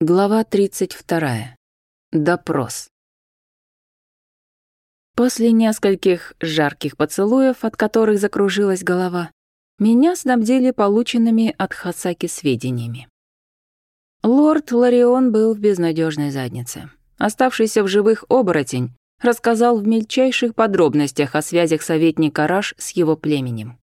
Глава 32. Допрос. После нескольких жарких поцелуев, от которых закружилась голова, меня снабдили полученными от Хасаки сведениями. Лорд Ларион был в безнадежной заднице. Оставшийся в живых оборотень рассказал в мельчайших подробностях о связях советника Раш с его племенем.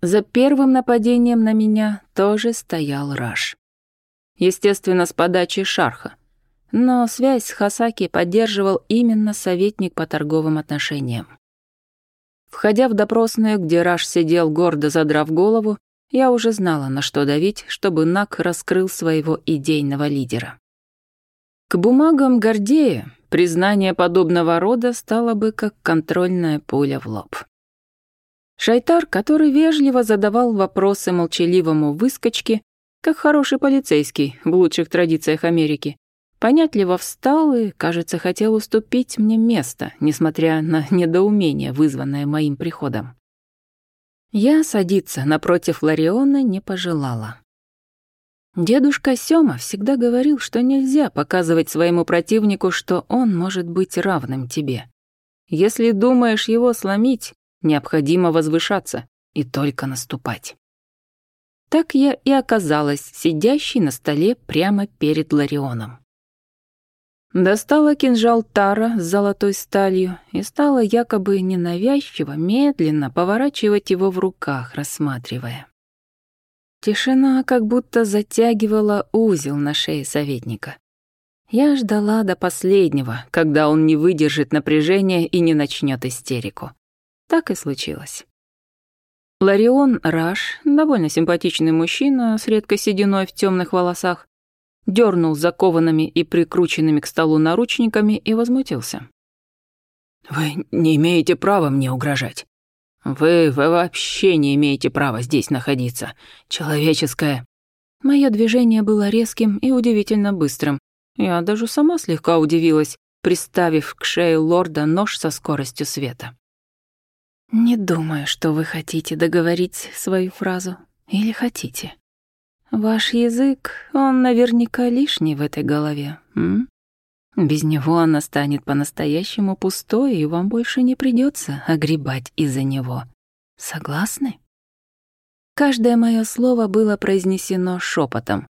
За первым нападением на меня тоже стоял Раш естественно, с подачей Шарха. Но связь с Хасаки поддерживал именно советник по торговым отношениям. Входя в допросную, где Раш сидел гордо задрав голову, я уже знала, на что давить, чтобы Нак раскрыл своего идейного лидера. К бумагам Гордея признание подобного рода стало бы как контрольная пуля в лоб. Шайтар, который вежливо задавал вопросы молчаливому выскочке, как хороший полицейский в лучших традициях Америки. Понятливо встал и, кажется, хотел уступить мне место, несмотря на недоумение, вызванное моим приходом. Я садиться напротив Лариона не пожелала. Дедушка Сёма всегда говорил, что нельзя показывать своему противнику, что он может быть равным тебе. Если думаешь его сломить, необходимо возвышаться и только наступать. Так я и оказалась сидящей на столе прямо перед Ларионом. Достала кинжал Тара с золотой сталью и стала якобы ненавязчиво, медленно поворачивать его в руках, рассматривая. Тишина как будто затягивала узел на шее советника. Я ждала до последнего, когда он не выдержит напряжения и не начнет истерику. Так и случилось. Ларион Раш, довольно симпатичный мужчина с редкой сединой в темных волосах, дернул закованными и прикрученными к столу наручниками и возмутился. «Вы не имеете права мне угрожать. Вы, вы вообще не имеете права здесь находиться. Человеческое...» Мое движение было резким и удивительно быстрым. Я даже сама слегка удивилась, приставив к шее лорда нож со скоростью света. «Не думаю, что вы хотите договорить свою фразу. Или хотите?» «Ваш язык, он наверняка лишний в этой голове, м? Без него она станет по-настоящему пустой, и вам больше не придется огребать из-за него. Согласны?» Каждое мое слово было произнесено шепотом,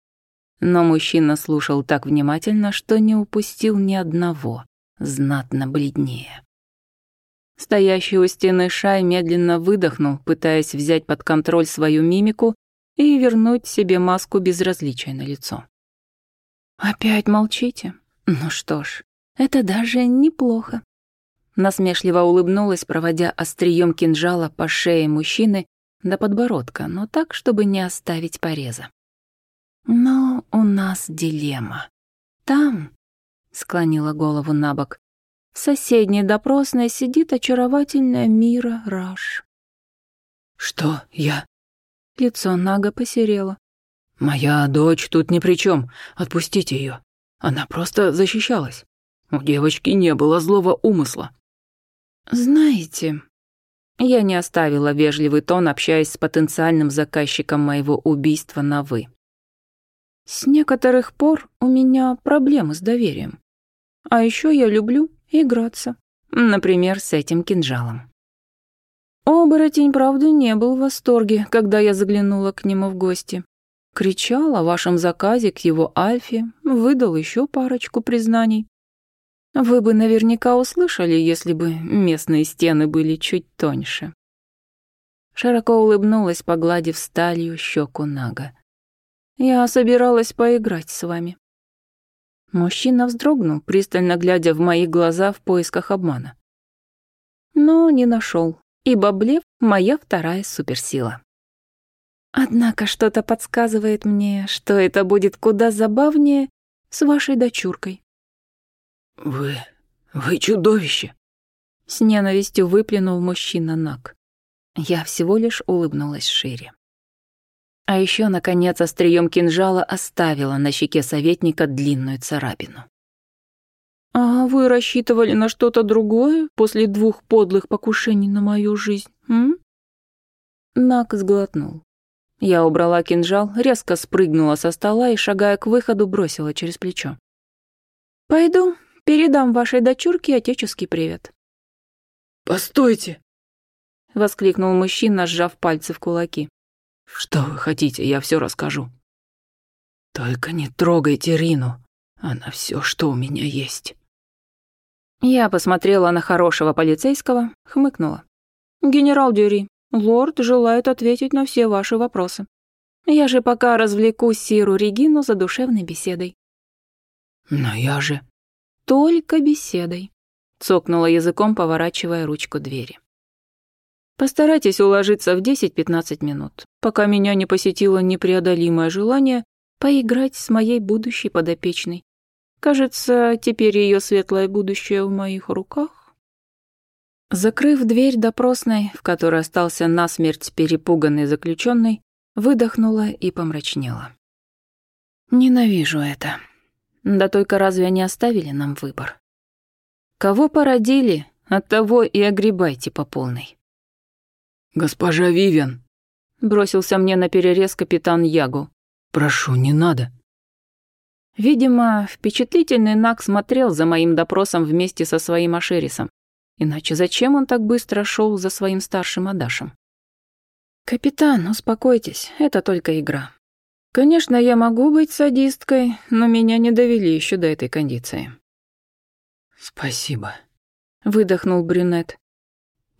но мужчина слушал так внимательно, что не упустил ни одного, знатно бледнее. Стоящий у стены Шай медленно выдохнул, пытаясь взять под контроль свою мимику и вернуть себе маску безразличия на лицо. «Опять молчите? Ну что ж, это даже неплохо». Насмешливо улыбнулась, проводя острием кинжала по шее мужчины до подбородка, но так, чтобы не оставить пореза. «Но у нас дилемма. Там...» — склонила голову на бок. В соседней допросной сидит очаровательная Мира Раш. «Что я?» Лицо Нага посерело. «Моя дочь тут ни при чем. Отпустите ее. Она просто защищалась. У девочки не было злого умысла». «Знаете...» Я не оставила вежливый тон, общаясь с потенциальным заказчиком моего убийства на «вы». С некоторых пор у меня проблемы с доверием. А еще я люблю Играться. Например, с этим кинжалом. Оборотень, правда, не был в восторге, когда я заглянула к нему в гости. Кричал о вашем заказе к его Альфе, выдал еще парочку признаний. Вы бы наверняка услышали, если бы местные стены были чуть тоньше. Широко улыбнулась, погладив сталью щеку Нага. «Я собиралась поиграть с вами. Мужчина вздрогнул, пристально глядя в мои глаза в поисках обмана. Но не нашел, ибо блеф — моя вторая суперсила. Однако что-то подсказывает мне, что это будет куда забавнее с вашей дочуркой. «Вы... вы чудовище!» С ненавистью выплюнул мужчина Нак. Я всего лишь улыбнулась шире. А еще, наконец, острием кинжала оставила на щеке советника длинную царапину. «А вы рассчитывали на что-то другое после двух подлых покушений на мою жизнь, м?» Нак сглотнул. Я убрала кинжал, резко спрыгнула со стола и, шагая к выходу, бросила через плечо. «Пойду, передам вашей дочурке отеческий привет». «Постойте!» — воскликнул мужчина, сжав пальцы в кулаки. «Что вы хотите, я все расскажу». «Только не трогайте Рину, она все, что у меня есть». Я посмотрела на хорошего полицейского, хмыкнула. «Генерал Дюри, лорд желает ответить на все ваши вопросы. Я же пока развлеку Сиру Регину за душевной беседой». «Но я же...» «Только беседой», — цокнула языком, поворачивая ручку двери. Постарайтесь уложиться в 10-15 минут, пока меня не посетило непреодолимое желание поиграть с моей будущей подопечной. Кажется, теперь ее светлое будущее в моих руках. Закрыв дверь допросной, в которой остался насмерть перепуганный заключенный, выдохнула и помрачнела. Ненавижу это. Да только разве они оставили нам выбор? Кого породили, от того и огребайте по полной. «Госпожа Вивен!» Бросился мне на перерез капитан Ягу. «Прошу, не надо!» Видимо, впечатлительный Нак смотрел за моим допросом вместе со своим Ашерисом. Иначе зачем он так быстро шел за своим старшим Адашем? «Капитан, успокойтесь, это только игра. Конечно, я могу быть садисткой, но меня не довели еще до этой кондиции». «Спасибо», — выдохнул брюнет.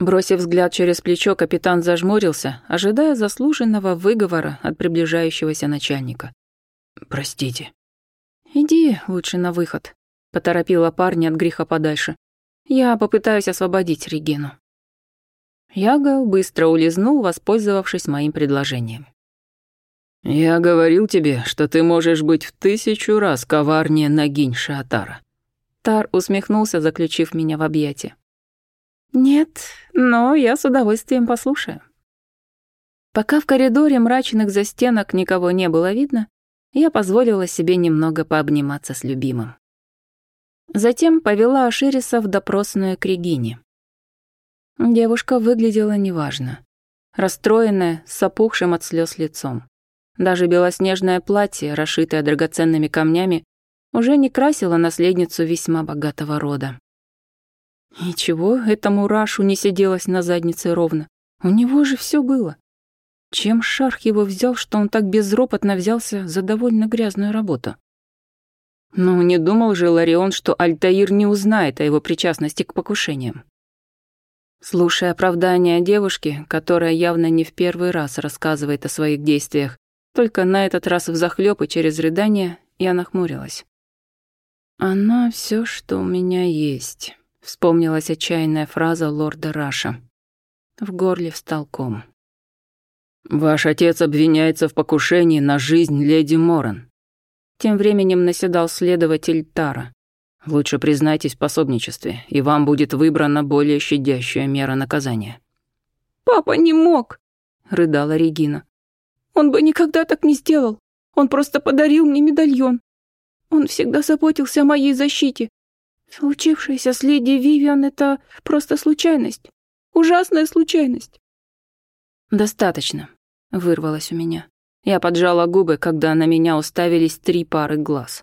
Бросив взгляд через плечо, капитан зажмурился, ожидая заслуженного выговора от приближающегося начальника. «Простите». «Иди лучше на выход», — поторопила парня от греха подальше. «Я попытаюсь освободить Регину». Яга быстро улизнул, воспользовавшись моим предложением. «Я говорил тебе, что ты можешь быть в тысячу раз коварнее Нагинь Шатара». Тар усмехнулся, заключив меня в объятия. «Нет, но я с удовольствием послушаю. Пока в коридоре мрачных застенок никого не было видно, я позволила себе немного пообниматься с любимым. Затем повела Ашириса в допросную к Регине. Девушка выглядела неважно. Расстроенная, с опухшим от слез лицом. Даже белоснежное платье, расшитое драгоценными камнями, уже не красило наследницу весьма богатого рода. Ничего, этому Рашу не сиделось на заднице ровно? У него же все было. Чем Шарх его взял, что он так безропотно взялся за довольно грязную работу? Ну, не думал же Ларион, что Альтаир не узнает о его причастности к покушениям. Слушая оправдания девушки, которая явно не в первый раз рассказывает о своих действиях, только на этот раз взахлёб и через рыдание, я нахмурилась. «Она все, что у меня есть». Вспомнилась отчаянная фраза лорда Раша. В горле встал ком. «Ваш отец обвиняется в покушении на жизнь леди Моран». Тем временем наседал следователь Тара. «Лучше признайтесь в пособничестве, и вам будет выбрана более щадящая мера наказания». «Папа не мог!» — рыдала Регина. «Он бы никогда так не сделал. Он просто подарил мне медальон. Он всегда заботился о моей защите. Случившееся с леди Вивиан — это просто случайность. Ужасная случайность. «Достаточно», — вырвалось у меня. Я поджала губы, когда на меня уставились три пары глаз.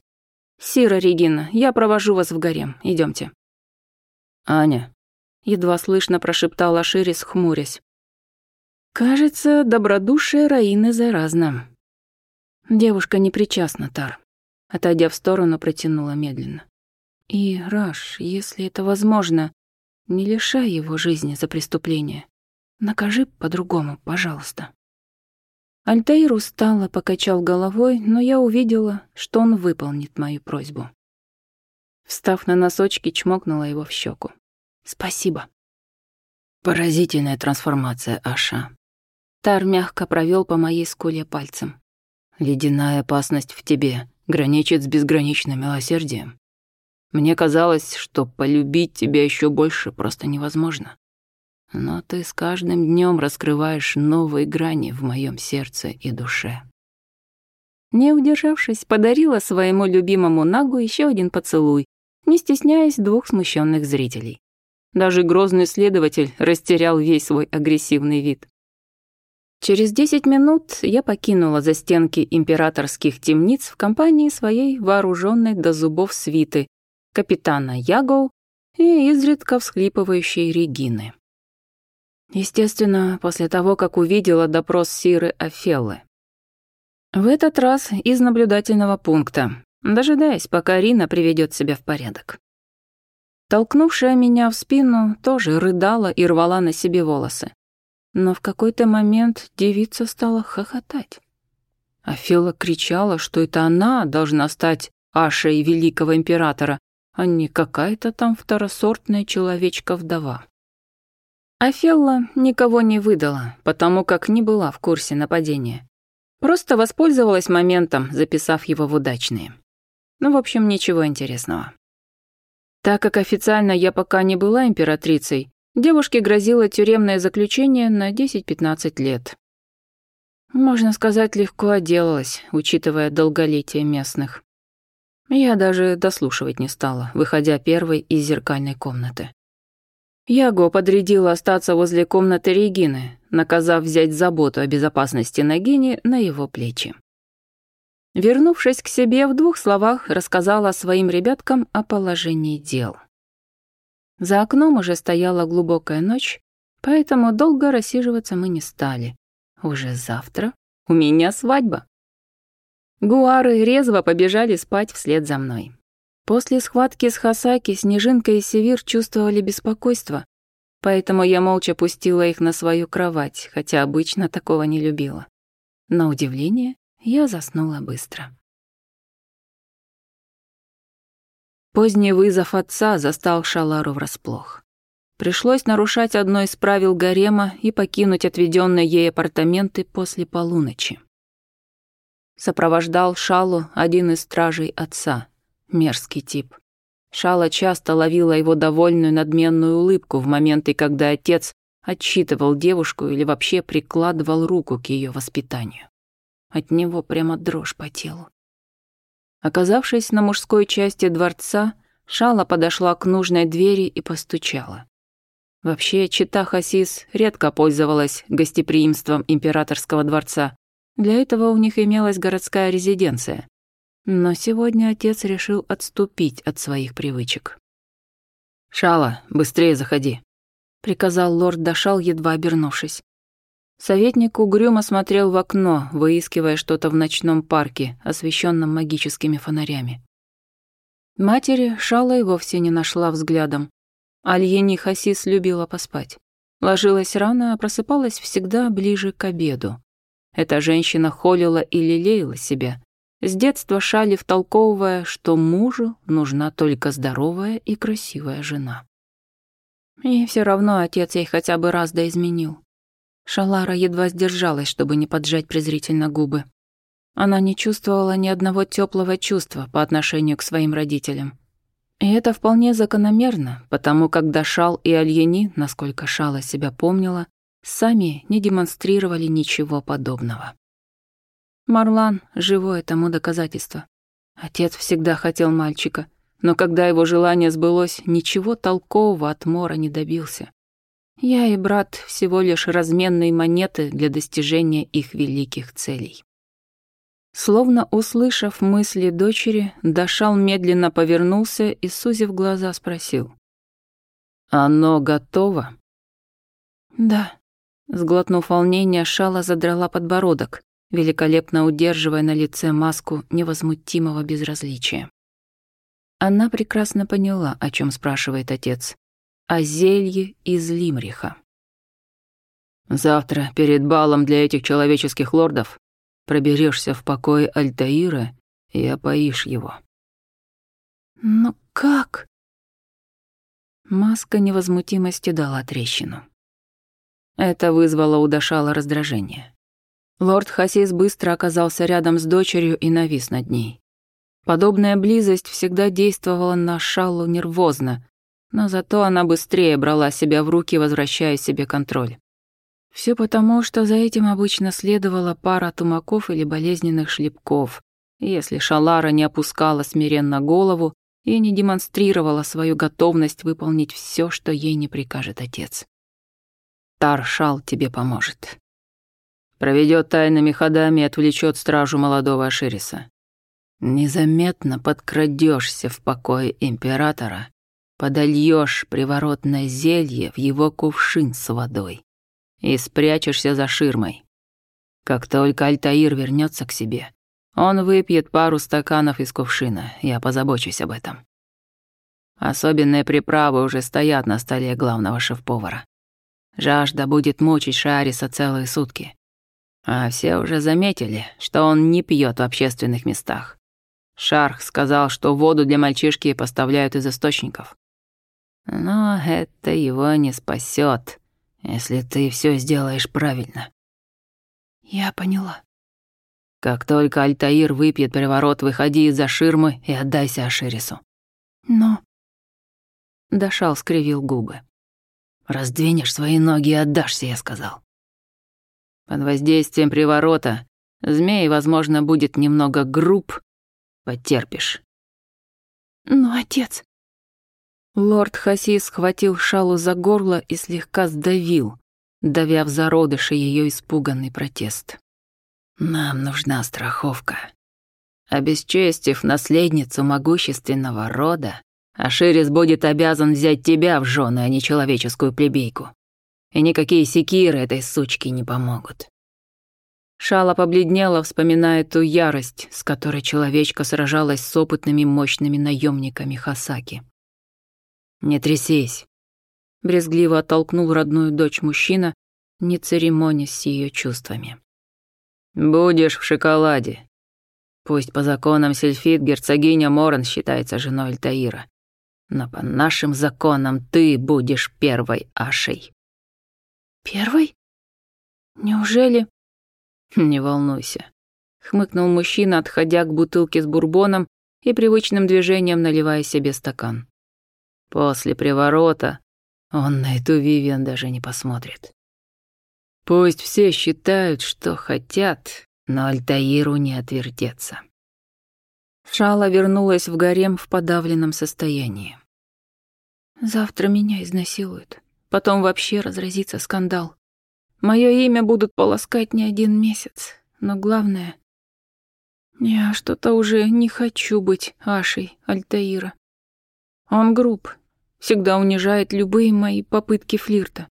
«Сира Регина, я провожу вас в гарем. Идемте. «Аня», — едва слышно прошептала Ширис, хмурясь. «Кажется, добродушие Раины заразно». Девушка не причастна, Тар. Отойдя в сторону, протянула медленно. И, Раш, если это возможно, не лишай его жизни за преступление. Накажи по-другому, пожалуйста. Альтаир устало покачал головой, но я увидела, что он выполнит мою просьбу. Встав на носочки, чмокнула его в щеку. «Спасибо». «Поразительная трансформация, Аша». Тар мягко провел по моей скуле пальцем. «Ледяная опасность в тебе граничит с безграничным милосердием. Мне казалось, что полюбить тебя еще больше просто невозможно. Но ты с каждым днем раскрываешь новые грани в моем сердце и душе. Не удержавшись, подарила своему любимому Нагу еще один поцелуй, не стесняясь двух смущенных зрителей. Даже грозный следователь растерял весь свой агрессивный вид. Через 10 минут я покинула за стенки императорских темниц в компании своей вооруженной до зубов свиты, капитана Ягоу и изредка всхлипывающей Регины. Естественно, после того, как увидела допрос Сиры Офеллы. В этот раз из наблюдательного пункта, дожидаясь, пока Рина приведет себя в порядок. Толкнувшая меня в спину, тоже рыдала и рвала на себе волосы. Но в какой-то момент девица стала хохотать. Афела кричала, что это она должна стать Ашей великого императора, а не какая-то там второсортная человечка-вдова. Афелла никого не выдала, потому как не была в курсе нападения. Просто воспользовалась моментом, записав его в удачные. Ну, в общем, ничего интересного. Так как официально я пока не была императрицей, девушке грозило тюремное заключение на 10-15 лет. Можно сказать, легко отделалась, учитывая долголетие местных. Я даже дослушивать не стала, выходя первой из зеркальной комнаты. Яго подрядила остаться возле комнаты Регины, наказав взять заботу о безопасности Нагини на его плечи. Вернувшись к себе, в двух словах рассказала своим ребяткам о положении дел. За окном уже стояла глубокая ночь, поэтому долго рассиживаться мы не стали. Уже завтра у меня свадьба. Гуары резво побежали спать вслед за мной. После схватки с Хасаки Снежинка и Севир чувствовали беспокойство, поэтому я молча пустила их на свою кровать, хотя обычно такого не любила. На удивление, я заснула быстро. Поздний вызов отца застал Шалару врасплох. Пришлось нарушать одно из правил гарема и покинуть отведенные ей апартаменты после полуночи. Сопровождал Шалу один из стражей отца. Мерзкий тип. Шала часто ловила его довольную надменную улыбку в моменты, когда отец отчитывал девушку или вообще прикладывал руку к ее воспитанию. От него прямо дрожь по телу. Оказавшись на мужской части дворца, Шала подошла к нужной двери и постучала. Вообще, чита Хасис редко пользовалась гостеприимством императорского дворца, для этого у них имелась городская резиденция. Но сегодня отец решил отступить от своих привычек. «Шала, быстрее заходи», — приказал лорд Дашал, едва обернувшись. Советник угрюмо смотрел в окно, выискивая что-то в ночном парке, освещенном магическими фонарями. Матери Шала и вовсе не нашла взглядом. Альени Хасис любила поспать. Ложилась рано, а просыпалась всегда ближе к обеду. Эта женщина холила и лелеяла себя, с детства шали втолковывая, что мужу нужна только здоровая и красивая жена. И все равно отец ей хотя бы раз да изменил. Шалара едва сдержалась, чтобы не поджать презрительно губы. Она не чувствовала ни одного теплого чувства по отношению к своим родителям. И это вполне закономерно, потому как Дашал и Альени, насколько Шала себя помнила, сами не демонстрировали ничего подобного. Марлан — живое тому доказательство. Отец всегда хотел мальчика, но когда его желание сбылось, ничего толкового от Мора не добился. Я и брат — всего лишь разменные монеты для достижения их великих целей. Словно услышав мысли дочери, Дашал медленно повернулся и, сузив глаза, спросил. «Оно готово?» «Да», Сглотнув волнение, Шала задрала подбородок, великолепно удерживая на лице маску невозмутимого безразличия. Она прекрасно поняла, о чем спрашивает отец. О зелье из Лимриха. «Завтра, перед балом для этих человеческих лордов, проберешься в покое Альтаира и опоишь его». «Но как?» Маска невозмутимости дала трещину. Это вызвало у Дашала раздражение. Лорд Хасис быстро оказался рядом с дочерью и навис над ней. Подобная близость всегда действовала на Шаллу нервозно, но зато она быстрее брала себя в руки, возвращая себе контроль. Все потому, что за этим обычно следовала пара тумаков или болезненных шлепков, если Шалара не опускала смиренно голову и не демонстрировала свою готовность выполнить все, что ей не прикажет отец. Таршал тебе поможет. Проведет тайными ходами и отвлечет стражу молодого Ашириса. Незаметно подкрадешься в покое императора, подольешь приворотное зелье в его кувшин с водой и спрячешься за ширмой. Как только Альтаир вернется к себе, он выпьет пару стаканов из кувшина, я позабочусь об этом. Особенные приправы уже стоят на столе главного шеф-повара. Жажда будет мучить Шариса целые сутки. А все уже заметили, что он не пьет в общественных местах. Шарх сказал, что воду для мальчишки поставляют из источников. Но это его не спасет, если ты все сделаешь правильно. Я поняла. Как только Альтаир выпьет приворот, выходи из-за ширмы и отдайся Аширису. Но... Дашал скривил губы. Раздвинешь свои ноги и отдашься, я сказал. Под воздействием приворота змей, возможно, будет немного груб. Потерпишь. Ну, отец... Лорд Хаси схватил шалу за горло и слегка сдавил, давя в зародыши ее испуганный протест. «Нам нужна страховка. Обесчестив наследницу могущественного рода, а Аширис будет обязан взять тебя в жены, а не человеческую плебейку. И никакие секиры этой сучки не помогут». Шала побледнела, вспоминая ту ярость, с которой человечка сражалась с опытными мощными наемниками Хасаки. «Не трясись», — брезгливо оттолкнул родную дочь мужчина, не церемонясь с ее чувствами. «Будешь в шоколаде. Пусть по законам Сельфит герцогиня Моран считается женой Альтаира. Но по нашим законам ты будешь первой Ашей». «Первой? Неужели?» «Не волнуйся», — хмыкнул мужчина, отходя к бутылке с бурбоном и привычным движением наливая себе стакан. «После приворота он на эту Вивиан даже не посмотрит. Пусть все считают, что хотят, но Альтаиру не отвертеться». Шала вернулась в гарем в подавленном состоянии. «Завтра меня изнасилуют. Потом вообще разразится скандал. Мое имя будут полоскать не один месяц. Но главное... Я что-то уже не хочу быть Ашей Альтаира. Он груб, всегда унижает любые мои попытки флирта.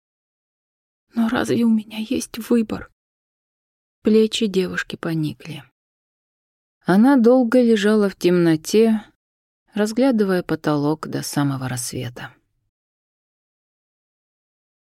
Но разве у меня есть выбор?» Плечи девушки поникли. Она долго лежала в темноте, разглядывая потолок до самого рассвета.